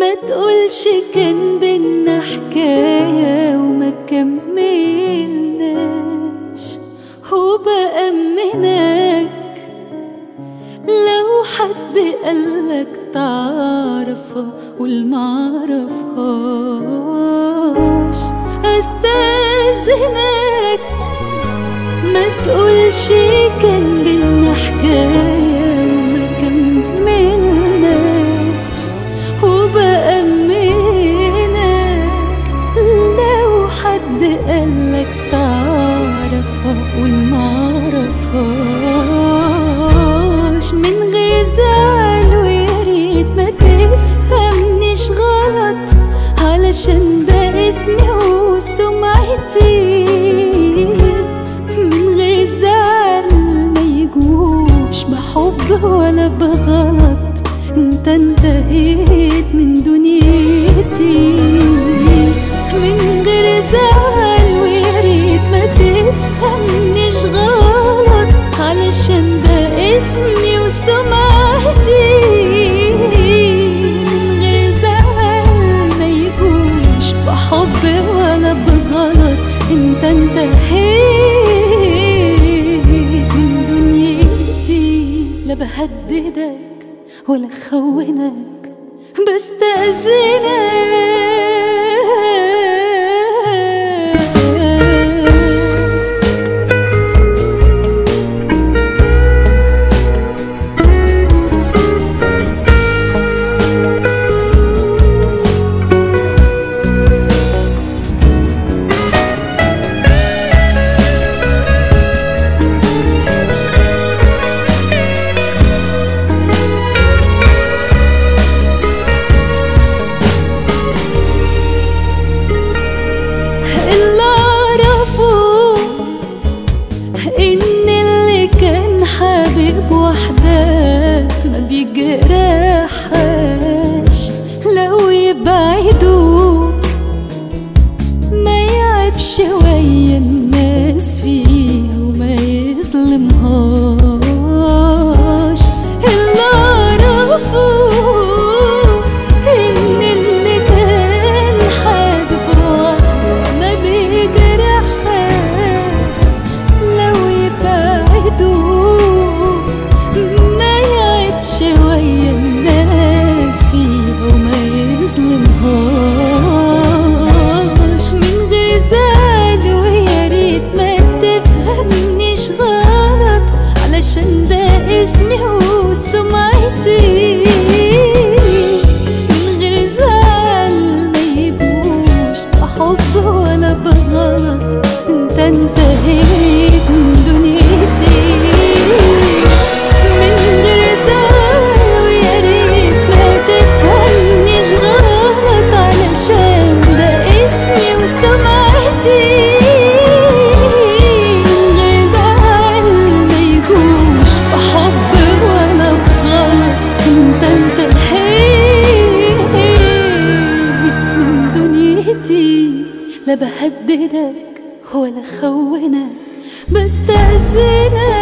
ما تقولش كان بينا حكاية وما كملناش. وبأمنك لو حد قالك تعرفه والمعرفة قالك تعرف أقول معرفهاش من غير زعل ويا ريت ما تفهمنيش غلط. علشان ده اسمي وسمعتي. من غير زعل ما يجوش بحب ولا بغلط. انت انتهيت من دنيتي. بهددك ولا خونك بستأذنك. get it بهددك ولا خونك. بستأذنك